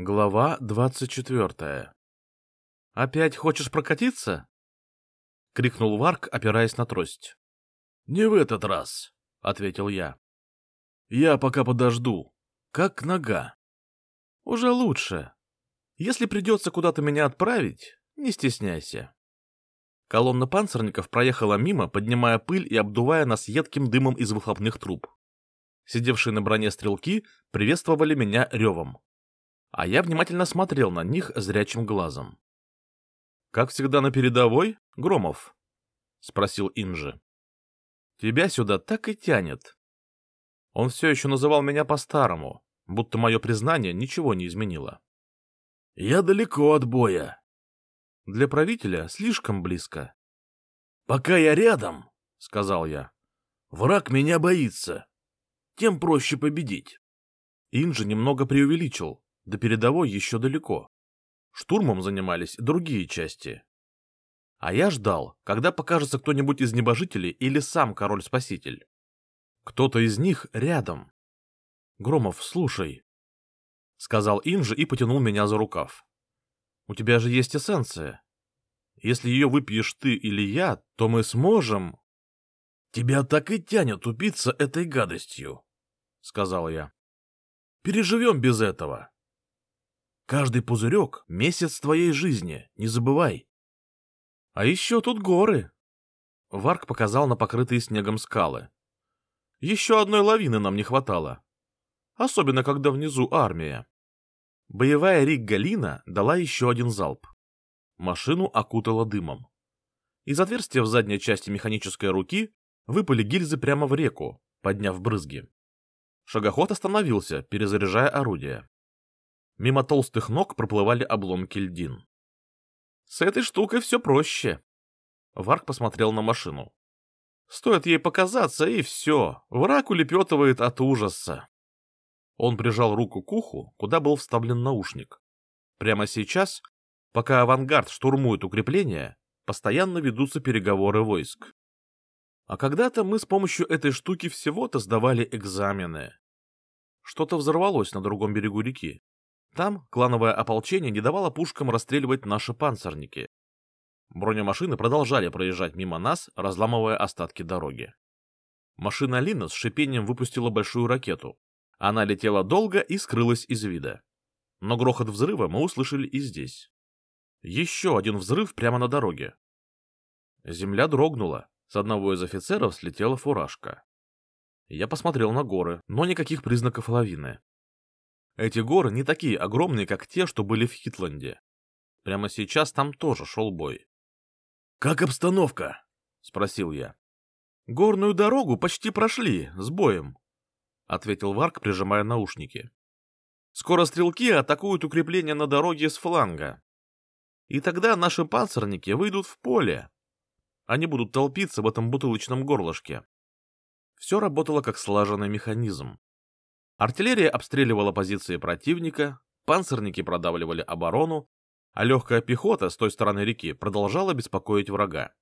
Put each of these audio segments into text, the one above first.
Глава двадцать четвертая. «Опять хочешь прокатиться?» — крикнул Варк, опираясь на трость. «Не в этот раз», — ответил я. «Я пока подожду. Как нога?» «Уже лучше. Если придется куда-то меня отправить, не стесняйся». Колонна панцирников проехала мимо, поднимая пыль и обдувая нас едким дымом из выхлопных труб. Сидевшие на броне стрелки приветствовали меня ревом а я внимательно смотрел на них зрячим глазом. «Как всегда на передовой, Громов?» — спросил Инжи. «Тебя сюда так и тянет». Он все еще называл меня по-старому, будто мое признание ничего не изменило. «Я далеко от боя». «Для правителя слишком близко». «Пока я рядом», — сказал я, — «враг меня боится. Тем проще победить». Инжи немного преувеличил, до передовой еще далеко. Штурмом занимались другие части. А я ждал, когда покажется кто-нибудь из небожителей или сам король-спаситель. Кто-то из них рядом. Громов, слушай, — сказал Инжи и потянул меня за рукав. У тебя же есть эссенция. Если ее выпьешь ты или я, то мы сможем... Тебя так и тянет упиться этой гадостью, — сказал я. Переживем без этого. Каждый пузырек — месяц твоей жизни, не забывай. А еще тут горы. Варк показал на покрытые снегом скалы. Еще одной лавины нам не хватало. Особенно, когда внизу армия. Боевая Риг-Галина дала еще один залп. Машину окутала дымом. Из отверстия в задней части механической руки выпали гильзы прямо в реку, подняв брызги. Шагоход остановился, перезаряжая орудие. Мимо толстых ног проплывали обломки льдин. С этой штукой все проще. Варк посмотрел на машину. Стоит ей показаться, и все. Враг улепетывает от ужаса. Он прижал руку к уху, куда был вставлен наушник. Прямо сейчас, пока авангард штурмует укрепления, постоянно ведутся переговоры войск. А когда-то мы с помощью этой штуки всего-то сдавали экзамены. Что-то взорвалось на другом берегу реки. Там клановое ополчение не давало пушкам расстреливать наши панцирники. Бронемашины продолжали проезжать мимо нас, разламывая остатки дороги. Машина Лина с шипением выпустила большую ракету. Она летела долго и скрылась из вида. Но грохот взрыва мы услышали и здесь. Еще один взрыв прямо на дороге. Земля дрогнула, с одного из офицеров слетела фуражка. Я посмотрел на горы, но никаких признаков лавины. Эти горы не такие огромные, как те, что были в Хитланде. Прямо сейчас там тоже шел бой. — Как обстановка? — спросил я. — Горную дорогу почти прошли, с боем, — ответил Варк, прижимая наушники. — Скоро стрелки атакуют укрепления на дороге с фланга. И тогда наши панцирники выйдут в поле. Они будут толпиться в этом бутылочном горлышке. Все работало как слаженный механизм. Артиллерия обстреливала позиции противника, панцирники продавливали оборону, а легкая пехота с той стороны реки продолжала беспокоить врага.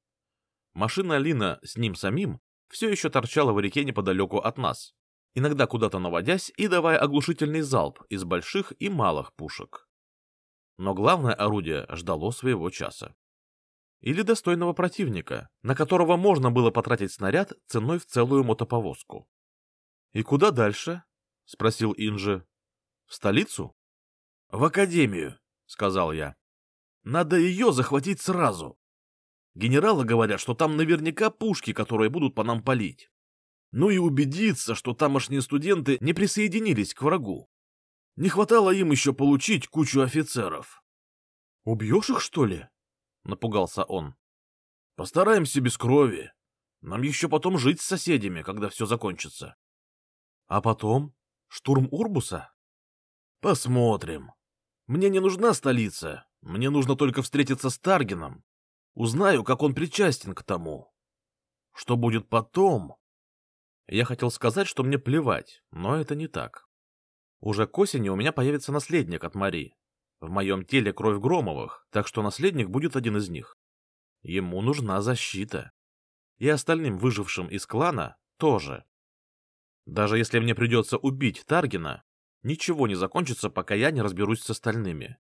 Машина Лина с ним самим все еще торчала в реке неподалеку от нас, иногда куда-то наводясь и давая оглушительный залп из больших и малых пушек. Но главное орудие ждало своего часа. Или достойного противника, на которого можно было потратить снаряд ценой в целую мотоповозку. И куда дальше? — спросил Инжи. — В столицу? — В академию, — сказал я. — Надо ее захватить сразу. Генералы говорят, что там наверняка пушки, которые будут по нам палить. Ну и убедиться, что тамошние студенты не присоединились к врагу. Не хватало им еще получить кучу офицеров. — Убьешь их, что ли? — напугался он. — Постараемся без крови. Нам еще потом жить с соседями, когда все закончится. — А потом? Штурм Урбуса? Посмотрим. Мне не нужна столица. Мне нужно только встретиться с Таргином. Узнаю, как он причастен к тому. Что будет потом? Я хотел сказать, что мне плевать, но это не так. Уже к осени у меня появится наследник от Мари. В моем теле кровь Громовых, так что наследник будет один из них. Ему нужна защита. И остальным выжившим из клана тоже. Даже если мне придется убить Таргина, Ничего не закончится, пока я не разберусь с остальными.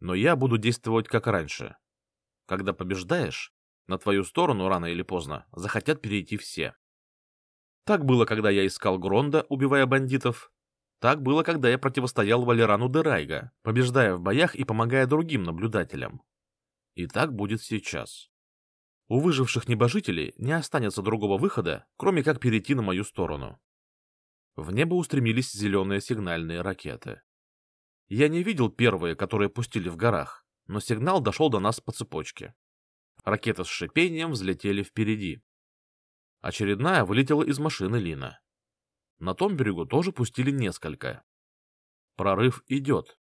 Но я буду действовать как раньше. Когда побеждаешь, на твою сторону рано или поздно захотят перейти все. Так было, когда я искал Гронда, убивая бандитов. Так было, когда я противостоял Валерану Дерайга, побеждая в боях и помогая другим наблюдателям. И так будет сейчас. У выживших небожителей не останется другого выхода, кроме как перейти на мою сторону. В небо устремились зеленые сигнальные ракеты. Я не видел первые, которые пустили в горах, но сигнал дошел до нас по цепочке. Ракеты с шипением взлетели впереди. Очередная вылетела из машины Лина. На том берегу тоже пустили несколько. Прорыв идет.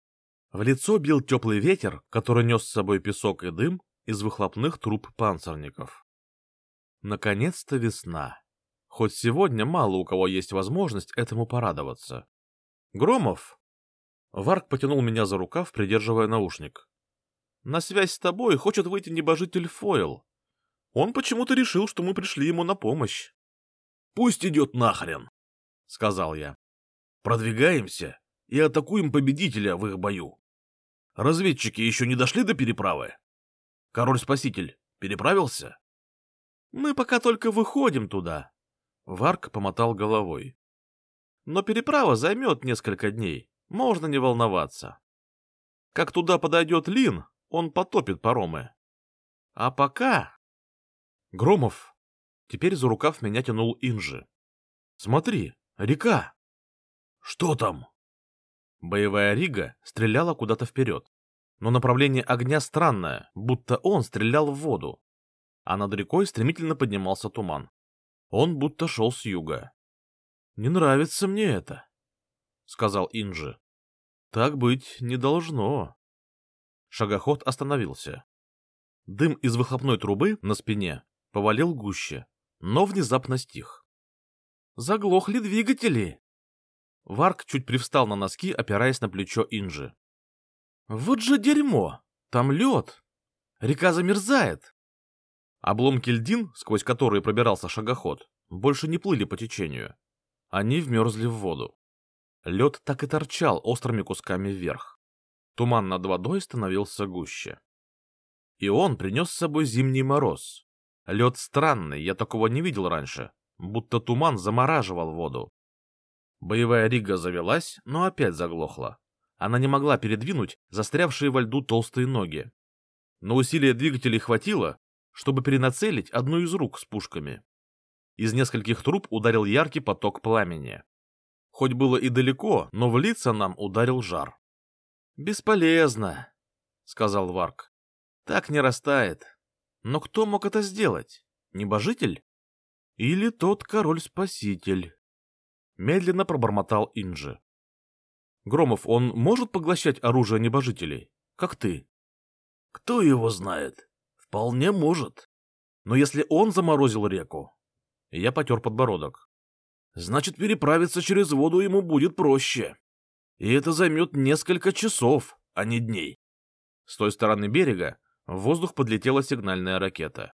В лицо бил теплый ветер, который нес с собой песок и дым из выхлопных труб панцирников. Наконец-то весна. Хоть сегодня мало у кого есть возможность этому порадоваться. Громов! Варк потянул меня за рукав, придерживая наушник. На связь с тобой хочет выйти небожитель Фойл. Он почему-то решил, что мы пришли ему на помощь. — Пусть идет нахрен, — сказал я. — Продвигаемся и атакуем победителя в их бою. Разведчики еще не дошли до переправы? Король-спаситель переправился? — Мы пока только выходим туда. Варк помотал головой. — Но переправа займет несколько дней, можно не волноваться. Как туда подойдет Лин, он потопит паромы. А пока... Громов. Теперь за рукав меня тянул Инжи. Смотри, река. Что там? Боевая рига стреляла куда-то вперед. Но направление огня странное, будто он стрелял в воду. А над рекой стремительно поднимался туман. Он будто шел с юга. «Не нравится мне это», — сказал Инжи. «Так быть не должно». Шагоход остановился. Дым из выхлопной трубы на спине повалил гуще, но внезапно стих. «Заглохли двигатели!» Варк чуть привстал на носки, опираясь на плечо Инжи. «Вот же дерьмо! Там лед! Река замерзает!» Обломки льдин, сквозь которые пробирался шагоход, больше не плыли по течению. Они вмерзли в воду. Лед так и торчал острыми кусками вверх. Туман над водой становился гуще. И он принес с собой зимний мороз. Лед странный, я такого не видел раньше, будто туман замораживал воду. Боевая рига завелась, но опять заглохла. Она не могла передвинуть застрявшие во льду толстые ноги. Но усилия двигателей хватило, чтобы перенацелить одну из рук с пушками. Из нескольких труб ударил яркий поток пламени. Хоть было и далеко, но в лица нам ударил жар. «Бесполезно», — сказал Варк. «Так не растает. Но кто мог это сделать? Небожитель? Или тот король-спаситель?» Медленно пробормотал Инджи. «Громов, он может поглощать оружие небожителей, как ты?» «Кто его знает? Вполне может. Но если он заморозил реку...» Я потер подбородок. «Значит, переправиться через воду ему будет проще. И это займет несколько часов, а не дней. С той стороны берега в воздух подлетела сигнальная ракета.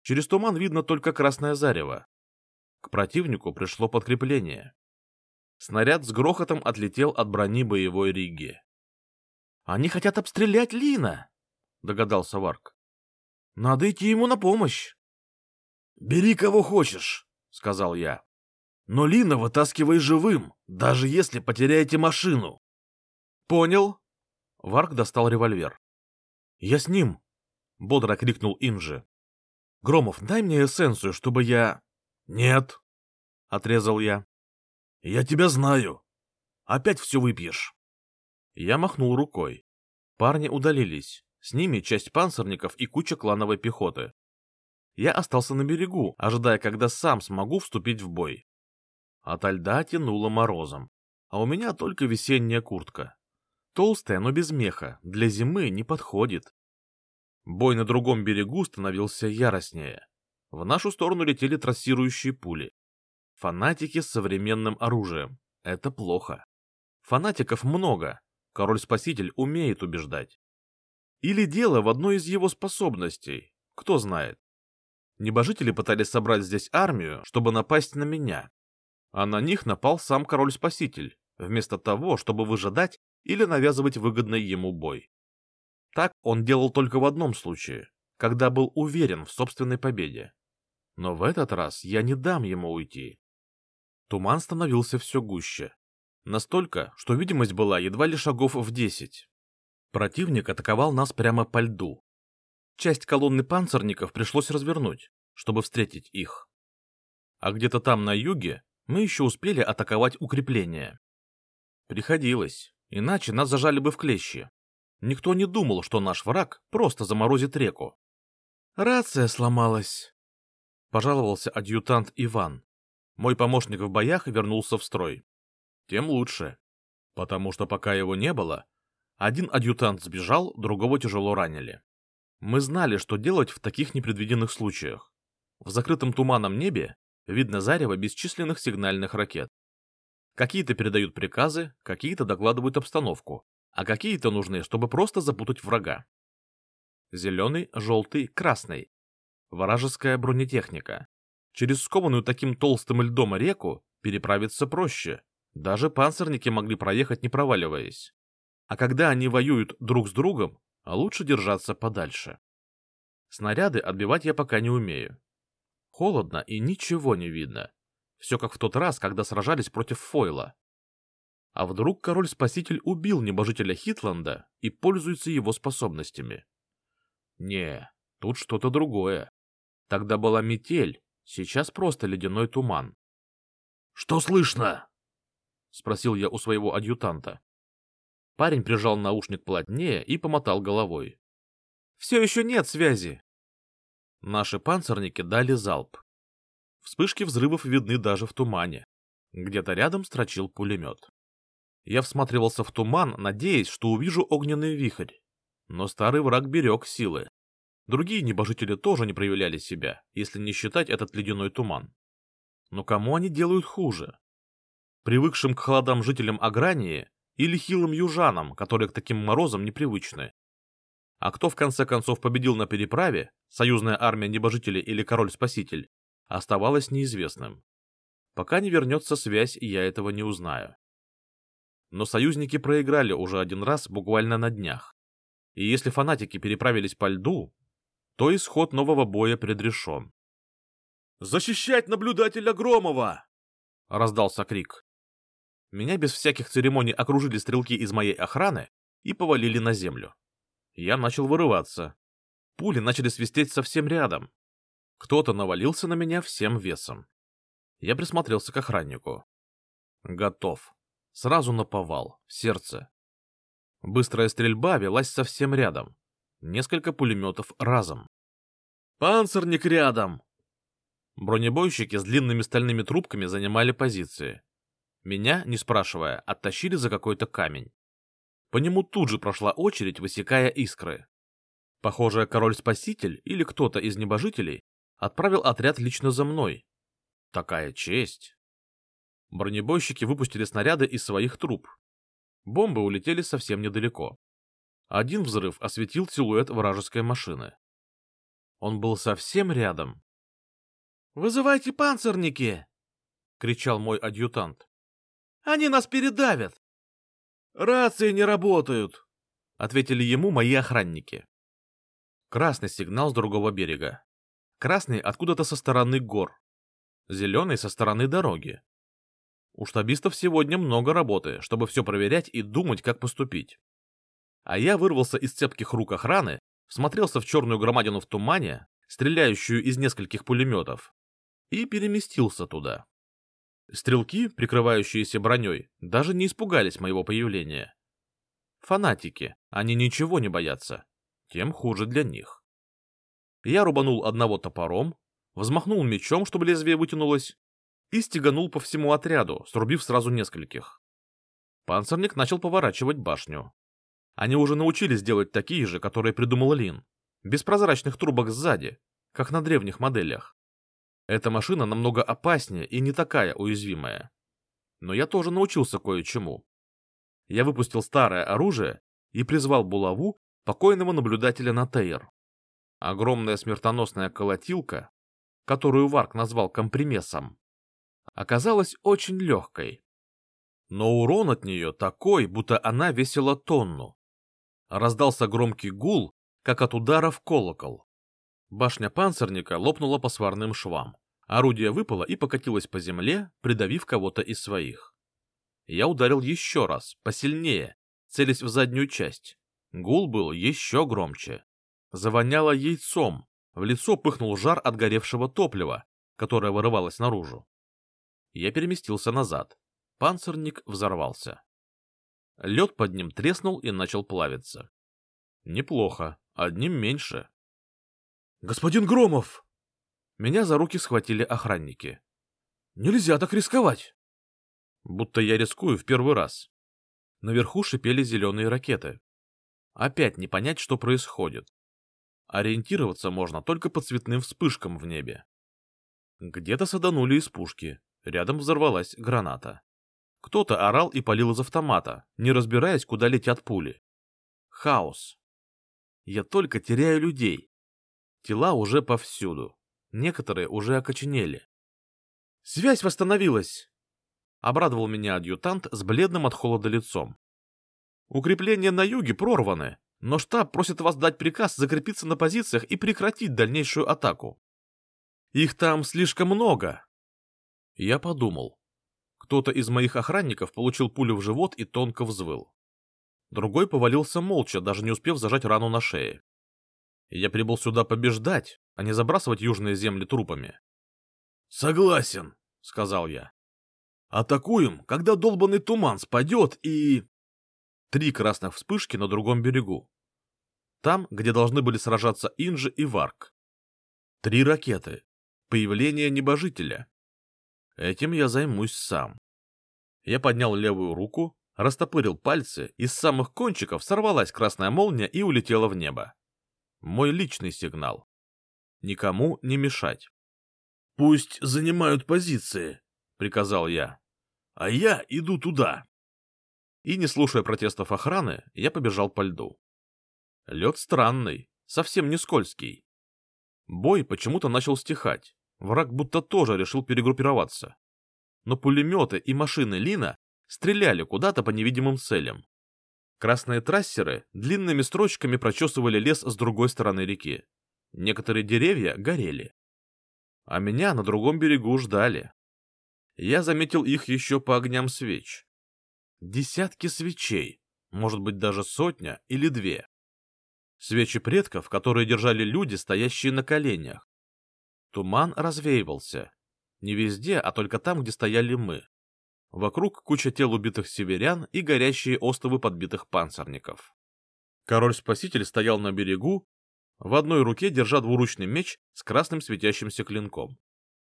Через туман видно только красное зарево. К противнику пришло подкрепление. Снаряд с грохотом отлетел от брони боевой риги. «Они хотят обстрелять Лина!» — догадался Варк. «Надо идти ему на помощь!» «Бери кого хочешь!» — сказал я. Но Лина вытаскивай живым, даже если потеряете машину. Понял. Варк достал револьвер. Я с ним, бодро крикнул Инжи. Громов, дай мне эссенцию, чтобы я... Нет, отрезал я. Я тебя знаю. Опять все выпьешь. Я махнул рукой. Парни удалились. С ними часть панцирников и куча клановой пехоты. Я остался на берегу, ожидая, когда сам смогу вступить в бой. Ото льда тянуло морозом, а у меня только весенняя куртка. Толстая, но без меха, для зимы не подходит. Бой на другом берегу становился яростнее. В нашу сторону летели трассирующие пули. Фанатики с современным оружием. Это плохо. Фанатиков много. Король-спаситель умеет убеждать. Или дело в одной из его способностей. Кто знает. Небожители пытались собрать здесь армию, чтобы напасть на меня, а на них напал сам король-спаситель, вместо того, чтобы выжидать или навязывать выгодный ему бой. Так он делал только в одном случае, когда был уверен в собственной победе. Но в этот раз я не дам ему уйти. Туман становился все гуще. Настолько, что видимость была едва ли шагов в десять. Противник атаковал нас прямо по льду. Часть колонны панцирников пришлось развернуть, чтобы встретить их. А где-то там на юге мы еще успели атаковать укрепления. Приходилось, иначе нас зажали бы в клещи. Никто не думал, что наш враг просто заморозит реку. «Рация сломалась», — пожаловался адъютант Иван. Мой помощник в боях вернулся в строй. Тем лучше, потому что пока его не было, один адъютант сбежал, другого тяжело ранили. Мы знали, что делать в таких непредвиденных случаях. В закрытом туманом небе видно зарево бесчисленных сигнальных ракет. Какие-то передают приказы, какие-то докладывают обстановку, а какие-то нужны, чтобы просто запутать врага. Зеленый, желтый, красный. Вражеская бронетехника. Через скованную таким толстым льдом реку переправиться проще. Даже панцирники могли проехать, не проваливаясь. А когда они воюют друг с другом, лучше держаться подальше. Снаряды отбивать я пока не умею. Холодно и ничего не видно. Все как в тот раз, когда сражались против Фойла. А вдруг король-спаситель убил небожителя Хитланда и пользуется его способностями? Не, тут что-то другое. Тогда была метель, сейчас просто ледяной туман. — Что слышно? — спросил я у своего адъютанта. Парень прижал наушник плотнее и помотал головой. — Все еще нет связи. Наши панцирники дали залп. Вспышки взрывов видны даже в тумане. Где-то рядом строчил пулемет. Я всматривался в туман, надеясь, что увижу огненный вихрь. Но старый враг берег силы. Другие небожители тоже не проявляли себя, если не считать этот ледяной туман. Но кому они делают хуже? Привыкшим к холодам жителям Агрании или хилым южанам, которые к таким морозам непривычны? А кто в конце концов победил на переправе, союзная армия небожителей или король-спаситель, оставалось неизвестным. Пока не вернется связь, я этого не узнаю. Но союзники проиграли уже один раз буквально на днях. И если фанатики переправились по льду, то исход нового боя предрешен. «Защищать наблюдателя Громова!» — раздался крик. Меня без всяких церемоний окружили стрелки из моей охраны и повалили на землю. Я начал вырываться. Пули начали свистеть совсем рядом. Кто-то навалился на меня всем весом. Я присмотрелся к охраннику. Готов. Сразу наповал, в сердце. Быстрая стрельба велась совсем рядом. Несколько пулеметов разом. «Панцирник рядом!» Бронебойщики с длинными стальными трубками занимали позиции. Меня, не спрашивая, оттащили за какой-то камень. По нему тут же прошла очередь, высекая искры. Похоже, король-спаситель или кто-то из небожителей отправил отряд лично за мной. Такая честь. Бронебойщики выпустили снаряды из своих труб. Бомбы улетели совсем недалеко. Один взрыв осветил силуэт вражеской машины. Он был совсем рядом. «Вызывайте панцирники!» — кричал мой адъютант. «Они нас передавят!» «Рации не работают!» — ответили ему мои охранники. Красный сигнал с другого берега. Красный откуда-то со стороны гор. Зеленый со стороны дороги. У штабистов сегодня много работы, чтобы все проверять и думать, как поступить. А я вырвался из цепких рук охраны, смотрелся в черную громадину в тумане, стреляющую из нескольких пулеметов, и переместился туда. Стрелки, прикрывающиеся броней, даже не испугались моего появления. Фанатики, они ничего не боятся, тем хуже для них. Я рубанул одного топором, взмахнул мечом, чтобы лезвие вытянулось, и стеганул по всему отряду, срубив сразу нескольких. Панцирник начал поворачивать башню. Они уже научились делать такие же, которые придумал Лин, без прозрачных трубок сзади, как на древних моделях. Эта машина намного опаснее и не такая уязвимая. Но я тоже научился кое-чему. Я выпустил старое оружие и призвал булаву покойного наблюдателя на Тейр. Огромная смертоносная колотилка, которую Варк назвал компримесом, оказалась очень легкой. но урон от нее такой, будто она весила тонну. Раздался громкий гул, как от удара в колокол. Башня панцирника лопнула по сварным швам. Орудие выпало и покатилось по земле, придавив кого-то из своих. Я ударил еще раз, посильнее, целясь в заднюю часть. Гул был еще громче. Завоняло яйцом, в лицо пыхнул жар от горевшего топлива, которое вырывалось наружу. Я переместился назад. Панцирник взорвался. Лед под ним треснул и начал плавиться. Неплохо, одним меньше. «Господин Громов!» Меня за руки схватили охранники. «Нельзя так рисковать!» Будто я рискую в первый раз. Наверху шипели зеленые ракеты. Опять не понять, что происходит. Ориентироваться можно только по цветным вспышкам в небе. Где-то саданули из пушки, рядом взорвалась граната. Кто-то орал и палил из автомата, не разбираясь, куда летят пули. Хаос. Я только теряю людей. Тела уже повсюду. Некоторые уже окоченели. «Связь восстановилась!» — обрадовал меня адъютант с бледным от холода лицом. «Укрепления на юге прорваны, но штаб просит вас дать приказ закрепиться на позициях и прекратить дальнейшую атаку. Их там слишком много!» Я подумал. Кто-то из моих охранников получил пулю в живот и тонко взвыл. Другой повалился молча, даже не успев зажать рану на шее. Я прибыл сюда побеждать, а не забрасывать южные земли трупами. — Согласен, — сказал я. — Атакуем, когда долбанный туман спадет и... Три красных вспышки на другом берегу. Там, где должны были сражаться Инжи и Варк. Три ракеты. Появление небожителя. Этим я займусь сам. Я поднял левую руку, растопырил пальцы, из самых кончиков сорвалась красная молния и улетела в небо. Мой личный сигнал. Никому не мешать. — Пусть занимают позиции, — приказал я. — А я иду туда. И, не слушая протестов охраны, я побежал по льду. Лед странный, совсем не скользкий. Бой почему-то начал стихать, враг будто тоже решил перегруппироваться но пулеметы и машины Лина стреляли куда-то по невидимым целям. Красные трассеры длинными строчками прочесывали лес с другой стороны реки. Некоторые деревья горели. А меня на другом берегу ждали. Я заметил их еще по огням свеч. Десятки свечей, может быть даже сотня или две. Свечи предков, которые держали люди, стоящие на коленях. Туман развеивался, не везде, а только там, где стояли мы. Вокруг куча тел убитых северян и горящие остовы подбитых панцирников. Король-спаситель стоял на берегу, в одной руке держа двуручный меч с красным светящимся клинком.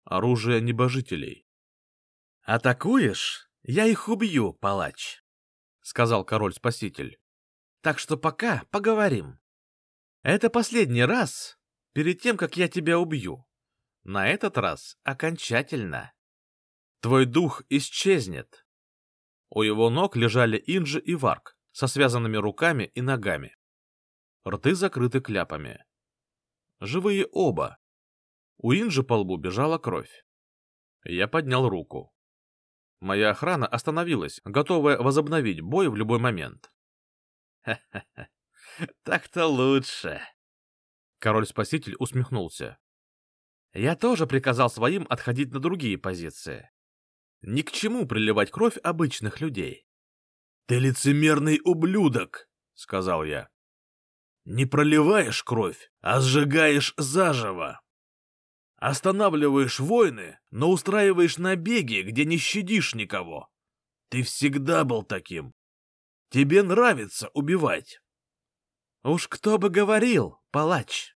Оружие небожителей. «Атакуешь? Я их убью, палач», — сказал король-спаситель. «Так что пока поговорим. Это последний раз, перед тем, как я тебя убью. На этот раз окончательно. Твой дух исчезнет. У его ног лежали Инджи и Варк со связанными руками и ногами. Рты закрыты кляпами. Живые оба. У Инджи по лбу бежала кровь. Я поднял руку. Моя охрана остановилась, готовая возобновить бой в любой момент. «Ха-ха-ха, так-то лучше!» Король-спаситель усмехнулся. Я тоже приказал своим отходить на другие позиции. Ни к чему приливать кровь обычных людей. — Ты лицемерный ублюдок, — сказал я. — Не проливаешь кровь, а сжигаешь заживо. Останавливаешь войны, но устраиваешь набеги, где не щадишь никого. Ты всегда был таким. Тебе нравится убивать. — Уж кто бы говорил, палач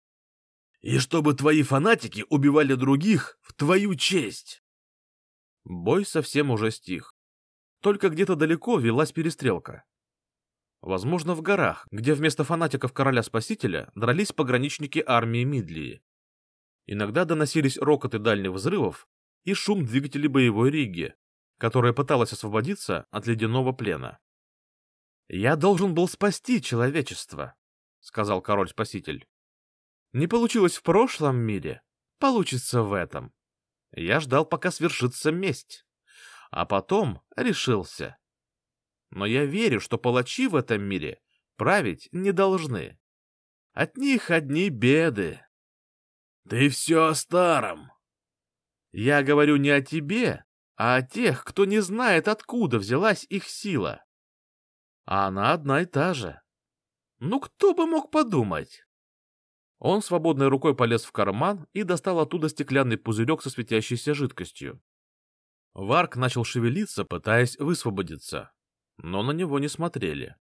и чтобы твои фанатики убивали других в твою честь. Бой совсем уже стих. Только где-то далеко велась перестрелка. Возможно, в горах, где вместо фанатиков короля-спасителя дрались пограничники армии Мидлии. Иногда доносились рокоты дальних взрывов и шум двигателей боевой риги, которая пыталась освободиться от ледяного плена. «Я должен был спасти человечество», — сказал король-спаситель. Не получилось в прошлом мире, получится в этом. Я ждал, пока свершится месть. А потом решился. но я верю, что палачи в этом мире править не должны. От них одни беды. Ты все о старом. Я говорю не о тебе, а о тех, кто не знает, откуда взялась их сила. А она одна и та же. Ну, кто бы мог подумать? Он свободной рукой полез в карман и достал оттуда стеклянный пузырек со светящейся жидкостью. Варк начал шевелиться, пытаясь высвободиться, но на него не смотрели.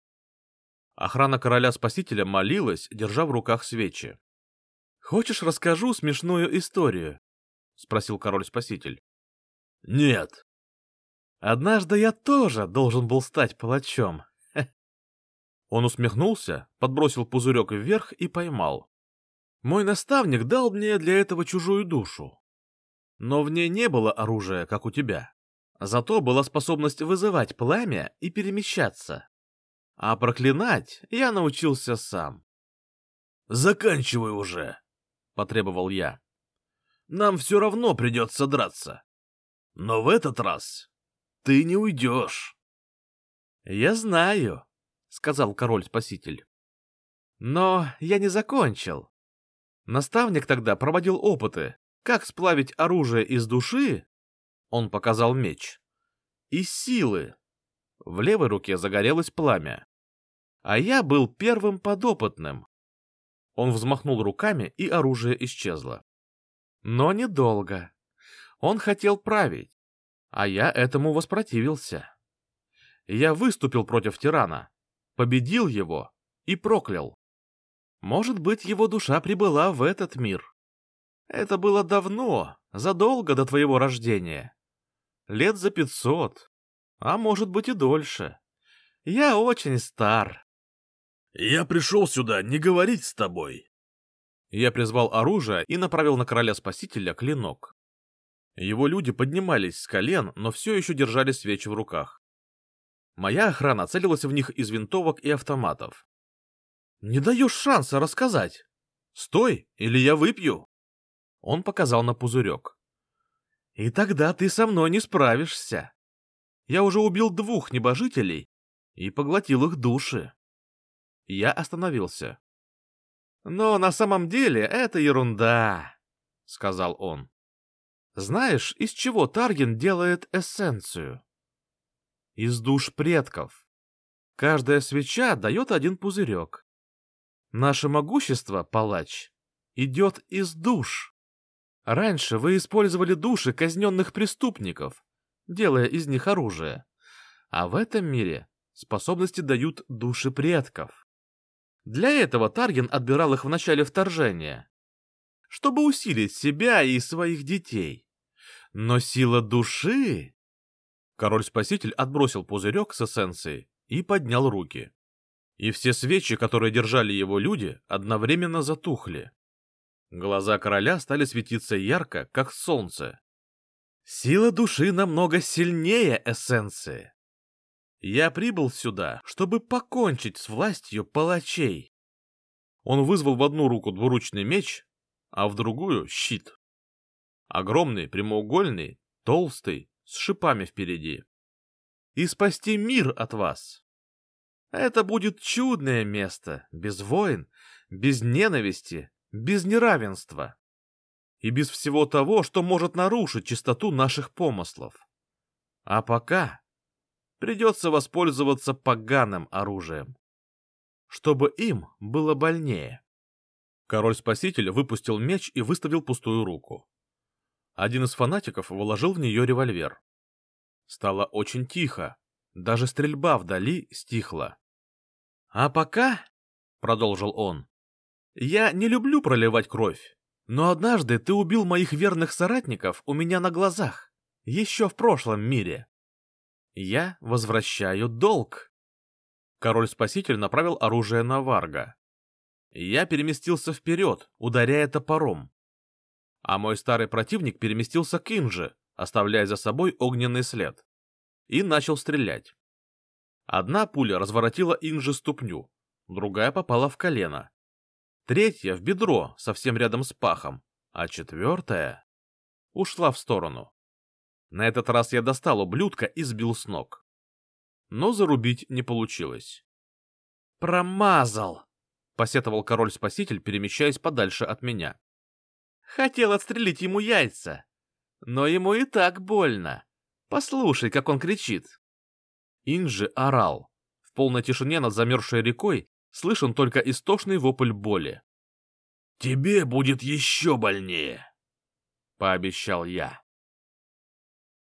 Охрана короля-спасителя молилась, держа в руках свечи. — Хочешь, расскажу смешную историю? — спросил король-спаситель. — Нет. — Однажды я тоже должен был стать палачом. Он усмехнулся, подбросил пузырек вверх и поймал. Мой наставник дал мне для этого чужую душу. Но в ней не было оружия, как у тебя. Зато была способность вызывать пламя и перемещаться. А проклинать я научился сам. «Заканчивай уже», — потребовал я. «Нам все равно придется драться. Но в этот раз ты не уйдешь». «Я знаю», — сказал король-спаситель. «Но я не закончил. Наставник тогда проводил опыты, как сплавить оружие из души, он показал меч, из силы, в левой руке загорелось пламя. А я был первым подопытным. Он взмахнул руками, и оружие исчезло. Но недолго. Он хотел править, а я этому воспротивился. Я выступил против тирана, победил его и проклял. Может быть, его душа прибыла в этот мир. Это было давно, задолго до твоего рождения. Лет за пятьсот а может быть и дольше. Я очень стар. Я пришел сюда не говорить с тобой. Я призвал оружие и направил на короля-спасителя клинок. Его люди поднимались с колен, но все еще держали свечи в руках. Моя охрана целилась в них из винтовок и автоматов. «Не даешь шанса рассказать! Стой, или я выпью!» Он показал на пузырек. «И тогда ты со мной не справишься!» Я уже убил двух небожителей и поглотил их души. Я остановился. Но на самом деле это ерунда, сказал он. Знаешь, из чего Тарген делает эссенцию? Из душ предков. Каждая свеча дает один пузырек. Наше могущество, палач, идет из душ. Раньше вы использовали души казненных преступников, делая из них оружие. А в этом мире способности дают души предков. Для этого Тарген отбирал их в начале вторжения, чтобы усилить себя и своих детей. Но сила души... Король-спаситель отбросил пузырек с эссенцией и поднял руки. И все свечи, которые держали его люди, одновременно затухли. Глаза короля стали светиться ярко, как солнце, Сила души намного сильнее эссенции. Я прибыл сюда, чтобы покончить с властью палачей. Он вызвал в одну руку двуручный меч, а в другую — щит. Огромный, прямоугольный, толстый, с шипами впереди. И спасти мир от вас. Это будет чудное место, без войн, без ненависти, без неравенства и без всего того, что может нарушить чистоту наших помыслов. А пока придется воспользоваться поганым оружием, чтобы им было больнее. Король-спаситель выпустил меч и выставил пустую руку. Один из фанатиков вложил в нее револьвер. Стало очень тихо, даже стрельба вдали стихла. — А пока, — продолжил он, — я не люблю проливать кровь, но однажды ты убил моих верных соратников у меня на глазах, еще в прошлом мире. Я возвращаю долг. Король-спаситель направил оружие на Варга. Я переместился вперед, ударяя топором. А мой старый противник переместился к Инже, оставляя за собой огненный след. И начал стрелять. Одна пуля разворотила Инже ступню, другая попала в колено третья в бедро, совсем рядом с пахом, а четвертая ушла в сторону. На этот раз я достал ублюдка и сбил с ног. но зарубить не получилось. «Промазал!» — посетовал король-спаситель, перемещаясь подальше от меня. «Хотел отстрелить ему яйца, но ему и так больно. Послушай, как он кричит!» Инджи орал. В полной тишине над замерзшей рекой слышен только истошный вопль боли. «Тебе будет еще больнее», — пообещал я.